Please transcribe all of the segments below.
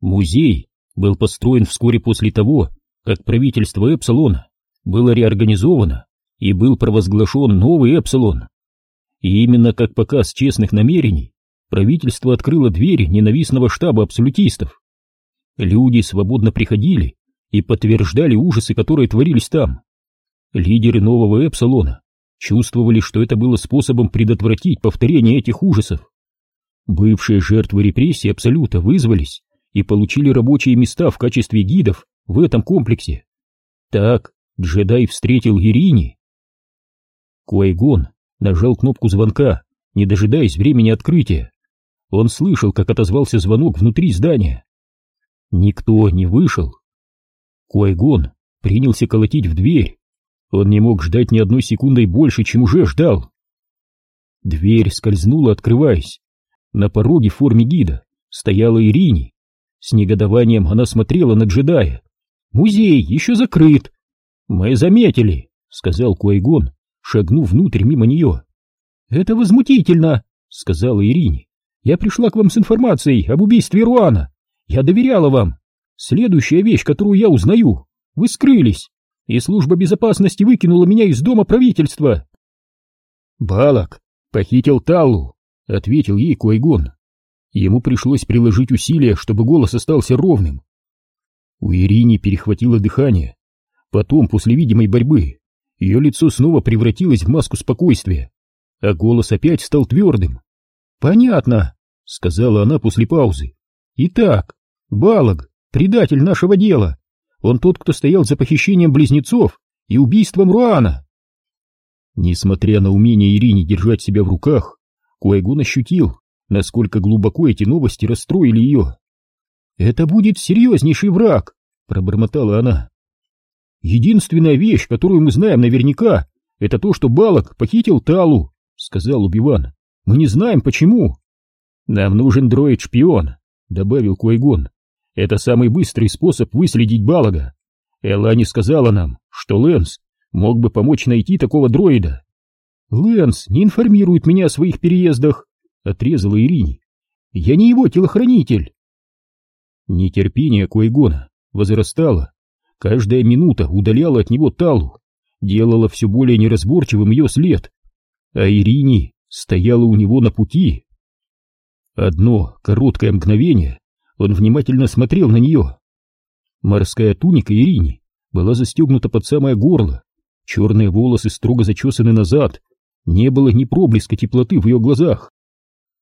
Музей был построен вскоре после того, как правительство Эпсилона было реорганизовано и был провозглашен новый Эпсилон. И именно как показ честных намерений правительство открыло двери ненавистного штаба абсолютистов. Люди свободно приходили и подтверждали ужасы, которые творились там. Лидеры нового Эпсилона чувствовали, что это было способом предотвратить повторение этих ужасов. Бывшие жертвы репрессий Абсолюта вызвались и получили рабочие места в качестве гидов в этом комплексе. Так джедай встретил Ирини. Куайгон нажал кнопку звонка, не дожидаясь времени открытия. Он слышал, как отозвался звонок внутри здания. Никто не вышел. Куайгон принялся колотить в дверь. Он не мог ждать ни одной секундой больше, чем уже ждал. Дверь скользнула, открываясь. На пороге в форме гида стояла Ирини. С негодованием она смотрела на джедая. «Музей еще закрыт!» «Мы заметили», — сказал Куайгон, шагнув внутрь мимо нее. «Это возмутительно», — сказала Ирине. «Я пришла к вам с информацией об убийстве Руана. Я доверяла вам. Следующая вещь, которую я узнаю. Вы скрылись, и служба безопасности выкинула меня из дома правительства». «Балак похитил Таллу», — ответил ей Куайгон. Ему пришлось приложить усилия, чтобы голос остался ровным. У Ирини перехватило дыхание. Потом, после видимой борьбы, ее лицо снова превратилось в маску спокойствия, а голос опять стал твердым. «Понятно», — сказала она после паузы. «Итак, Балаг, предатель нашего дела. Он тот, кто стоял за похищением близнецов и убийством Руана». Несмотря на умение Ирине держать себя в руках, Куайгон ощутил, насколько глубоко эти новости расстроили ее. «Это будет серьезнейший враг», — пробормотала она. «Единственная вещь, которую мы знаем наверняка, это то, что Балок похитил Талу», — сказал Убиван. «Мы не знаем, почему». «Нам нужен дроид-шпион», — добавил Куайгон. «Это самый быстрый способ выследить Балага. Элани сказала нам, что Лэнс мог бы помочь найти такого дроида». «Лэнс не информирует меня о своих переездах», — отрезала Ирине. «Я не его телохранитель». Нетерпение Куайгона возрастало. Каждая минута удаляла от него Талу, делала все более неразборчивым ее след, а Ирине стояла у него на пути. Одно короткое мгновение он внимательно смотрел на нее. Морская туника Ирине была застегнута под самое горло, черные волосы строго зачесаны назад, не было ни проблеска теплоты в ее глазах.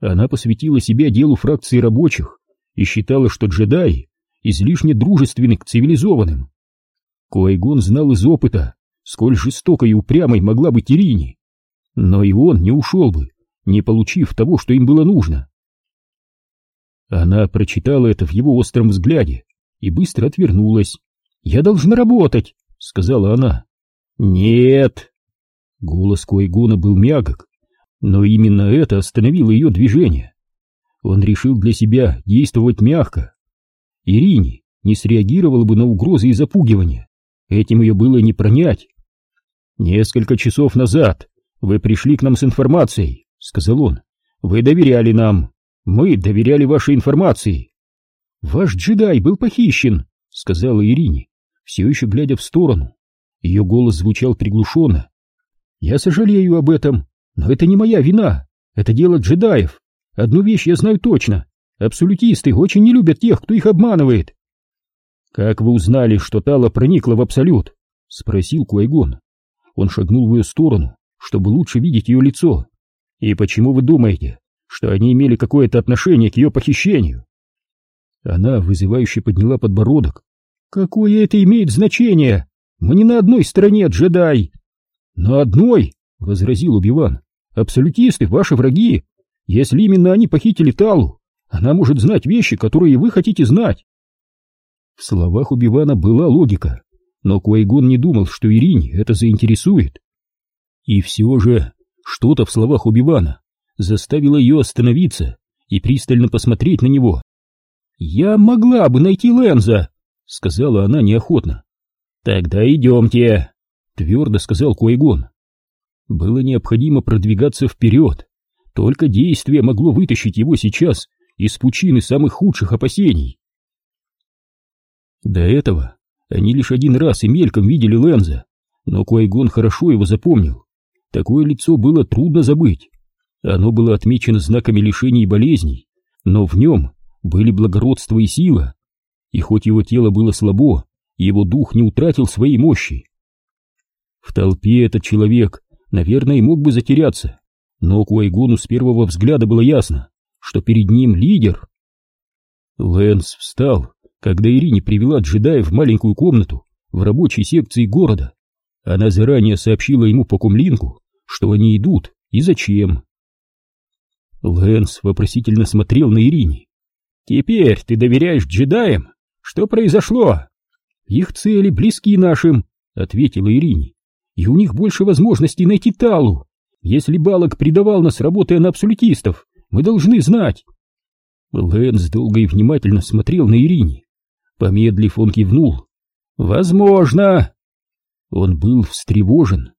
Она посвятила себя делу фракции рабочих и считала, что джедаи излишне дружественны к цивилизованным. Куайгон знал из опыта, сколь жестокой и упрямой могла быть Ирине. Но и он не ушел бы, не получив того, что им было нужно. Она прочитала это в его остром взгляде и быстро отвернулась. «Я должна работать», — сказала она. «Нет!» Голос Куайгона был мягок, но именно это остановило ее движение. Он решил для себя действовать мягко. Ирине не среагировала бы на угрозы и запугивания. Этим ее было не пронять. «Несколько часов назад вы пришли к нам с информацией», — сказал он. «Вы доверяли нам. Мы доверяли вашей информации». «Ваш джедай был похищен», — сказала Ирине, все еще глядя в сторону. Ее голос звучал приглушенно. «Я сожалею об этом, но это не моя вина. Это дело джедаев. Одну вещь я знаю точно. Абсолютисты очень не любят тех, кто их обманывает. «Как вы узнали, что Тала проникла в Абсолют?» — спросил Куайгон. Он шагнул в ее сторону, чтобы лучше видеть ее лицо. «И почему вы думаете, что они имели какое-то отношение к ее похищению?» Она вызывающе подняла подбородок. «Какое это имеет значение? Мы не на одной стороне, джедай!» «На одной!» — возразил Убиван. «Абсолютисты — ваши враги! Если именно они похитили Талу, она может знать вещи, которые вы хотите знать!» В словах Убивана была логика, но Куайгон не думал, что Ирине это заинтересует. И все же что-то в словах Убивана заставило ее остановиться и пристально посмотреть на него. «Я могла бы найти Лэнза», — сказала она неохотно. «Тогда идемте», — твердо сказал Куайгон. Было необходимо продвигаться вперед. Только действие могло вытащить его сейчас из пучины самых худших опасений. До этого они лишь один раз и мельком видели Лэнза, но Куайгон хорошо его запомнил. Такое лицо было трудно забыть. Оно было отмечено знаками лишений и болезней, но в нем были благородство и сила. И хоть его тело было слабо, его дух не утратил своей мощи. В толпе этот человек, наверное, и мог бы затеряться, но Куайгону с первого взгляда было ясно, что перед ним лидер. Лэнс встал, когда Ирине привела джедая в маленькую комнату в рабочей секции города. Она заранее сообщила ему по кумлинку, что они идут и зачем. Лэнс вопросительно смотрел на Ирине. «Теперь ты доверяешь джедаям? Что произошло?» «Их цели близки нашим», — ответила Ирине. «И у них больше возможностей найти Талу. Если Балок предавал нас, работая на абсолютистов, мы должны знать». Лэнс долго и внимательно смотрел на Ирине. Помедлив, он кивнул. «Возможно!» Он был встревожен.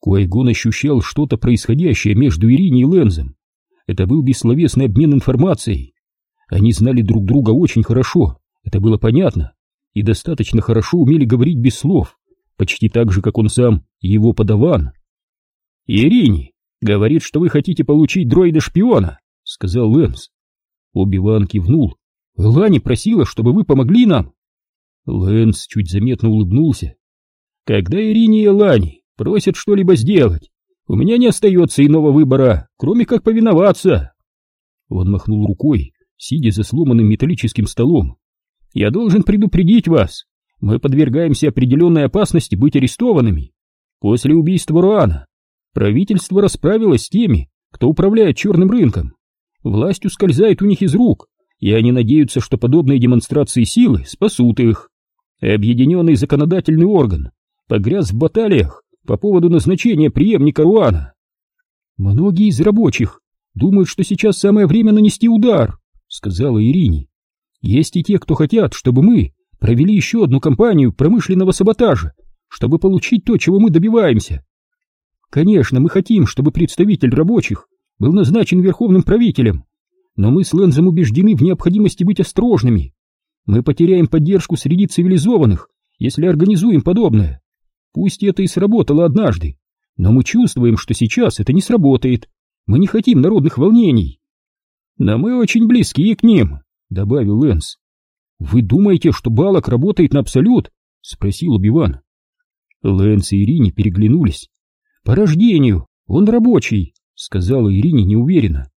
Куайгон ощущал что-то происходящее между Ирине и Лэнзом. Это был бессловесный обмен информацией. Они знали друг друга очень хорошо, это было понятно, и достаточно хорошо умели говорить без слов, почти так же, как он сам его подаван. «Ирине говорит, что вы хотите получить дроида-шпиона», — сказал Лэнс. Оби-Ван кивнул. «Лани просила, чтобы вы помогли нам». Лэнс чуть заметно улыбнулся. «Когда Ирине и Лани просят что-либо сделать, у меня не остается иного выбора, кроме как повиноваться». Он махнул рукой, сидя за сломанным металлическим столом. «Я должен предупредить вас. Мы подвергаемся определенной опасности быть арестованными. После убийства Руана правительство расправилось с теми, кто управляет черным рынком. Власть ускользает у них из рук, и они надеются, что подобные демонстрации силы спасут их. Объединенный законодательный орган погряз в баталиях по поводу назначения преемника Руана. Многие из рабочих думают, что сейчас самое время нанести удар, сказала Ирине. Есть и те, кто хотят, чтобы мы провели еще одну кампанию промышленного саботажа, чтобы получить то, чего мы добиваемся. Конечно, мы хотим, чтобы представитель рабочих был назначен верховным правителем, но мы с Лэнзом убеждены в необходимости быть осторожными. Мы потеряем поддержку среди цивилизованных, если организуем подобное. Пусть это и сработало однажды, но мы чувствуем, что сейчас это не сработает. Мы не хотим народных волнений. Но мы очень близки к ним, добавил Лэнс. Вы думаете, что Балок работает на Абсолют? спросил Убиван. Лэнс и Ирине переглянулись. По рождению он рабочий, сказала Ирине неуверенно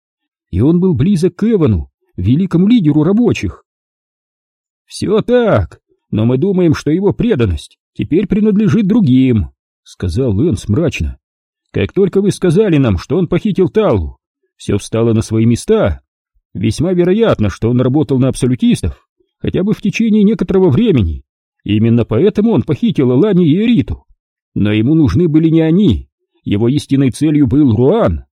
и он был близок к Эвану, великому лидеру рабочих. «Все так, но мы думаем, что его преданность теперь принадлежит другим», — сказал Лэнс мрачно. «Как только вы сказали нам, что он похитил Талу, все встало на свои места. Весьма вероятно, что он работал на абсолютистов, хотя бы в течение некоторого времени. Именно поэтому он похитил Алани и Эриту. Но ему нужны были не они, его истинной целью был Руан».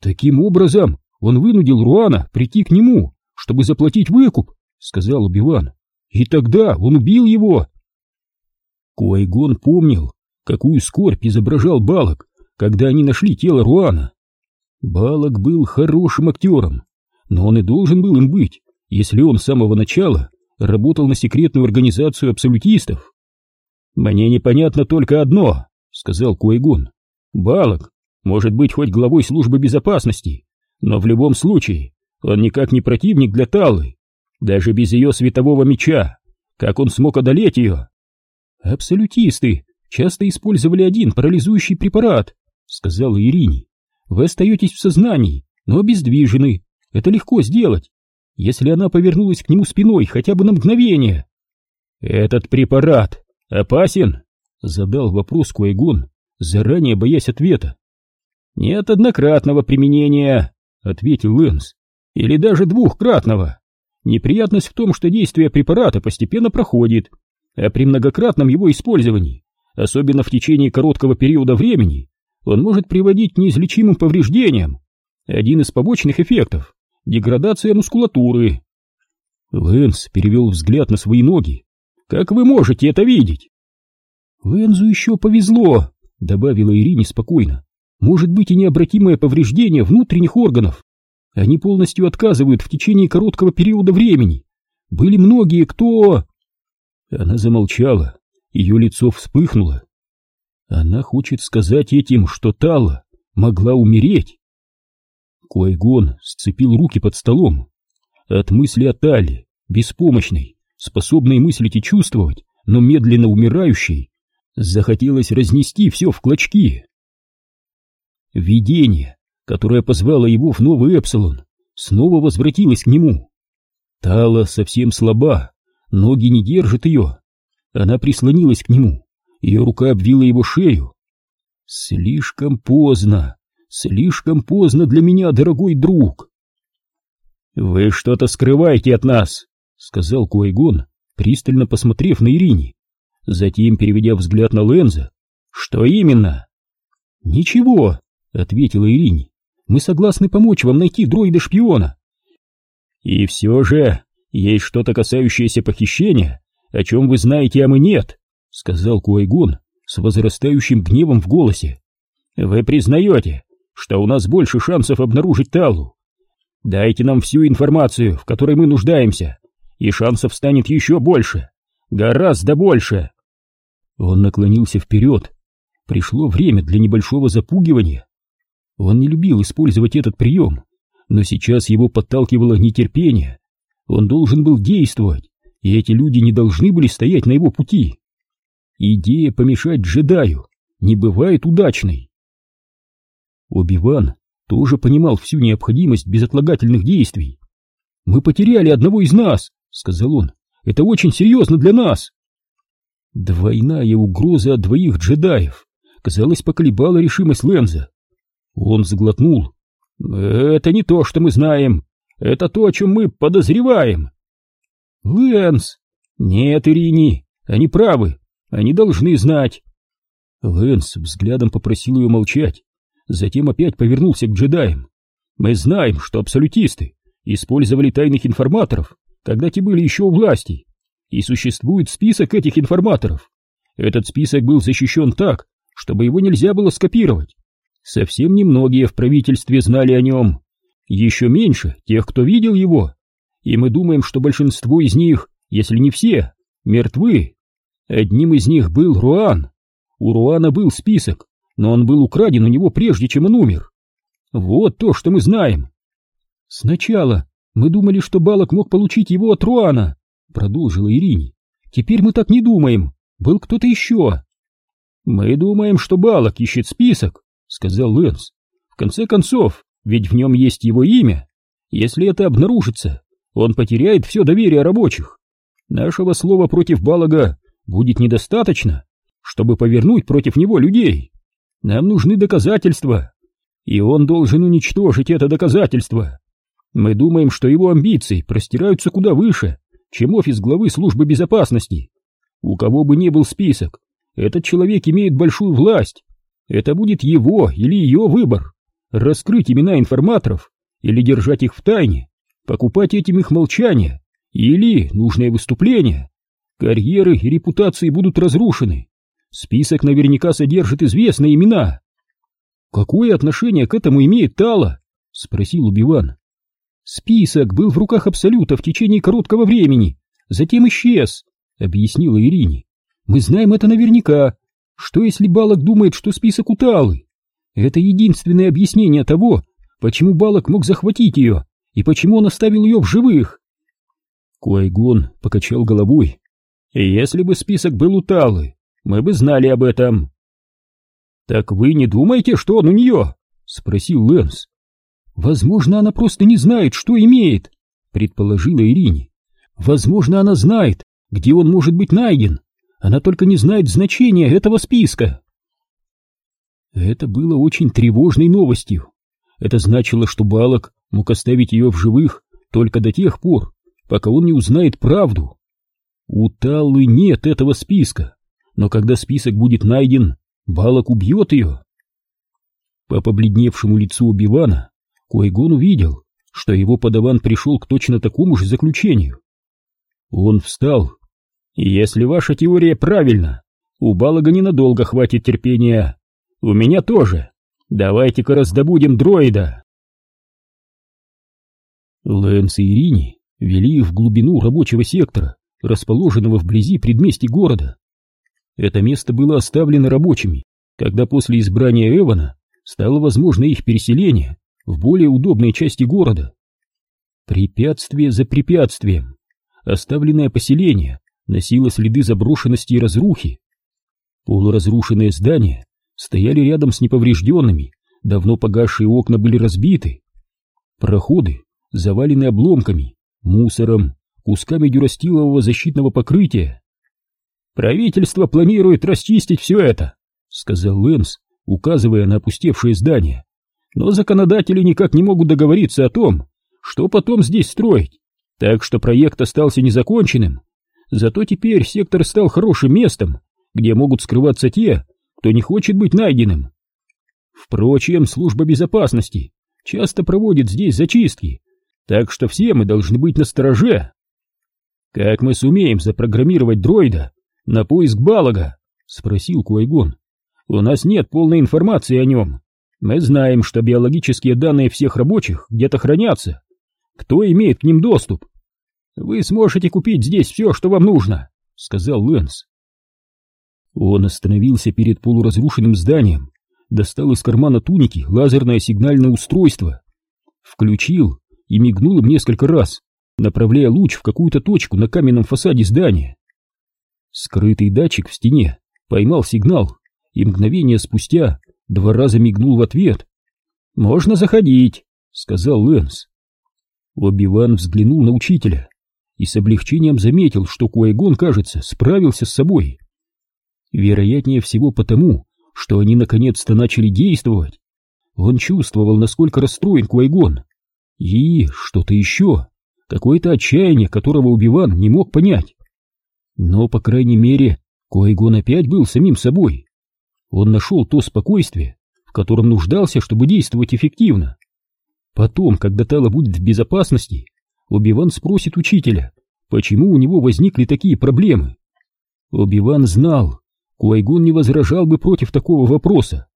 «Таким образом, он вынудил Руана прийти к нему, чтобы заплатить выкуп, сказал Убиван. И тогда он убил его. Куайгон помнил, какую скорбь изображал Балок, когда они нашли тело Руана. Балок был хорошим актером, но он и должен был им быть, если он с самого начала работал на секретную организацию абсолютистов. «Мне непонятно только одно», — сказал Куайгон. «Балок может быть хоть главой службы безопасности, но в любом случае, он никак не противник для Таллы. Даже без ее светового меча. Как он смог одолеть ее? Абсолютисты часто использовали один парализующий препарат, сказала Ирине. Вы остаетесь в сознании, но обездвижены. Это легко сделать, если она повернулась к нему спиной хотя бы на мгновение. Этот препарат опасен? Задал вопрос Куайгон, заранее боясь ответа. Нет однократного применения, — ответил Лэнс. «Или даже двухкратного. Неприятность в том, что действие препарата постепенно проходит, а при многократном его использовании, особенно в течение короткого периода времени, он может приводить к неизлечимым повреждениям. Один из побочных эффектов — деградация мускулатуры». Лэнс перевел взгляд на свои ноги. «Как вы можете это видеть?» «Лэнзу еще повезло», — добавила Ирине спокойно может быть и необратимое повреждение внутренних органов. Они полностью отказывают в течение короткого периода времени. Были многие, кто... Она замолчала, ее лицо вспыхнуло. Она хочет сказать этим, что Тала могла умереть. Куайгон сцепил руки под столом. От мысли о Тале, беспомощной, способной мыслить и чувствовать, но медленно умирающей, захотелось разнести все в клочки. Видение, которое позвало его в новый Эпсилон, снова возвратилось к нему. Тала совсем слаба, ноги не держат ее. Она прислонилась к нему, ее рука обвила его шею. Слишком поздно, слишком поздно для меня, дорогой друг. Вы что-то скрываете от нас, сказал Куайгон, пристально посмотрев на Ирине. Затем, переведя взгляд на Ленза, что именно? Ничего, ответила Ирине. Мы согласны помочь вам найти дроида-шпиона. И все же есть что-то касающееся похищения, о чем вы знаете, а мы нет, сказал Куайгон с возрастающим гневом в голосе. Вы признаете, что у нас больше шансов обнаружить Талу? Дайте нам всю информацию, в которой мы нуждаемся, и шансов станет еще больше, гораздо больше. Он наклонился вперед. Пришло время для небольшого запугивания. Он не любил использовать этот прием, но сейчас его подталкивало нетерпение. Он должен был действовать, и эти люди не должны были стоять на его пути. Идея помешать джедаю не бывает удачной. Оби-Ван тоже понимал всю необходимость безотлагательных действий. «Мы потеряли одного из нас», — сказал он. «Это очень серьезно для нас». Двойная угроза от двоих джедаев, казалось, поколебала решимость Ленза. Он заглотнул. «Это не то, что мы знаем. Это то, о чем мы подозреваем». «Лэнс!» «Нет, Ирини, они правы. Они должны знать. Лэнс взглядом попросил ее молчать, затем опять повернулся к джедаям. Мы знаем, что абсолютисты использовали тайных информаторов, когда те были еще у власти, и существует список этих информаторов. Этот список был защищен так, чтобы его нельзя было скопировать. Совсем немногие в правительстве знали о нем. Еще меньше тех, кто видел его. И мы думаем, что большинство из них, если не все, мертвы. Одним из них был Руан. У Руана был список, но он был украден у него прежде, чем он умер. Вот то, что мы знаем. Сначала мы думали, что Балок мог получить его от Руана, продолжила Ирине. Теперь мы так не думаем. Был кто-то еще. Мы думаем, что Балок ищет список, сказал Лэнс. В конце концов, ведь в нем есть его имя. Если это обнаружится, он потеряет все доверие рабочих. Нашего слова против Балага будет недостаточно, чтобы повернуть против него людей. Нам нужны доказательства, и он должен уничтожить это доказательство. Мы думаем, что его амбиции простираются куда выше, чем офис главы службы безопасности. У кого бы ни был список, этот человек имеет большую власть. Это будет его или ее выбор. Раскрыть имена информаторов или держать их в тайне, покупать этим их молчание или нужное выступление. Карьеры и репутации будут разрушены. Список наверняка содержит известные имена. Какое отношение к этому имеет Тала? Спросил Убиван. Список был в руках Абсолюта в течение короткого времени, затем исчез, объяснила Ирине. Мы знаем это наверняка. Что если Балок думает, что список у Талы? Это единственное объяснение того, почему Балок мог захватить ее и почему он оставил ее в живых. Куайгон покачал головой. Если бы список был у Талы, мы бы знали об этом. Так вы не думаете, что он у нее? Спросил Лэнс. Возможно, она просто не знает, что имеет, предположила Ирине. Возможно, она знает, где он может быть найден. Она только не знает значения этого списка. Это было очень тревожной новостью. Это значило, что Балок мог оставить ее в живых только до тех пор, пока он не узнает правду. У Таллы нет этого списка, но когда список будет найден, Балок убьет ее. По побледневшему лицу Убивана Койгон увидел, что его подаван пришел к точно такому же заключению. Он встал. «Если ваша теория правильна, у Балага ненадолго хватит терпения. У меня тоже. Давайте-ка раздобудем дроида». Лэнс и Ирини вели их в глубину рабочего сектора, расположенного вблизи предместья города. Это место было оставлено рабочими, когда после избрания Эвана стало возможно их переселение в более удобные части города. Препятствие за препятствием. Оставленное поселение носило следы заброшенности и разрухи. Полуразрушенные здания стояли рядом с неповрежденными, давно погасшие окна были разбиты. Проходы завалены обломками, мусором, кусками дюрастилового защитного покрытия. «Правительство планирует расчистить все это», — сказал Лэнс, указывая на опустевшее здание. «Но законодатели никак не могут договориться о том, что потом здесь строить, так что проект остался незаконченным. Зато теперь сектор стал хорошим местом, где могут скрываться те, кто не хочет быть найденным. Впрочем, служба безопасности часто проводит здесь зачистки, так что все мы должны быть настороже. Как мы сумеем запрограммировать дроида на поиск Балага? Спросил Куайгон. У нас нет полной информации о нем. Мы знаем, что биологические данные всех рабочих где-то хранятся. Кто имеет к ним доступ? Вы сможете купить здесь все, что вам нужно, сказал Лэнс. Он остановился перед полуразрушенным зданием, достал из кармана туники лазерное сигнальное устройство, включил и мигнул им несколько раз, направляя луч в какую-то точку на каменном фасаде здания. Скрытый датчик в стене поймал сигнал и мгновение спустя два раза мигнул в ответ. «Можно заходить», — сказал Лэнс. Оби-Ван взглянул на учителя и с облегчением заметил, что Куайгон, кажется, справился с собой. Вероятнее всего потому, что они наконец-то начали действовать. Он чувствовал, насколько расстроен Куайгон. И что-то еще, какое-то отчаяние, которого Убиван не мог понять. Но, по крайней мере, Куайгон опять был самим собой. Он нашел то спокойствие, в котором нуждался, чтобы действовать эффективно. Потом, когда Тала будет в безопасности, Оби-Ван спросит учителя, почему у него возникли такие проблемы. Оби-Ван знал, Куайгон не возражал бы против такого вопроса.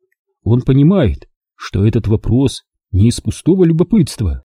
Он понимает, что этот вопрос не из пустого любопытства.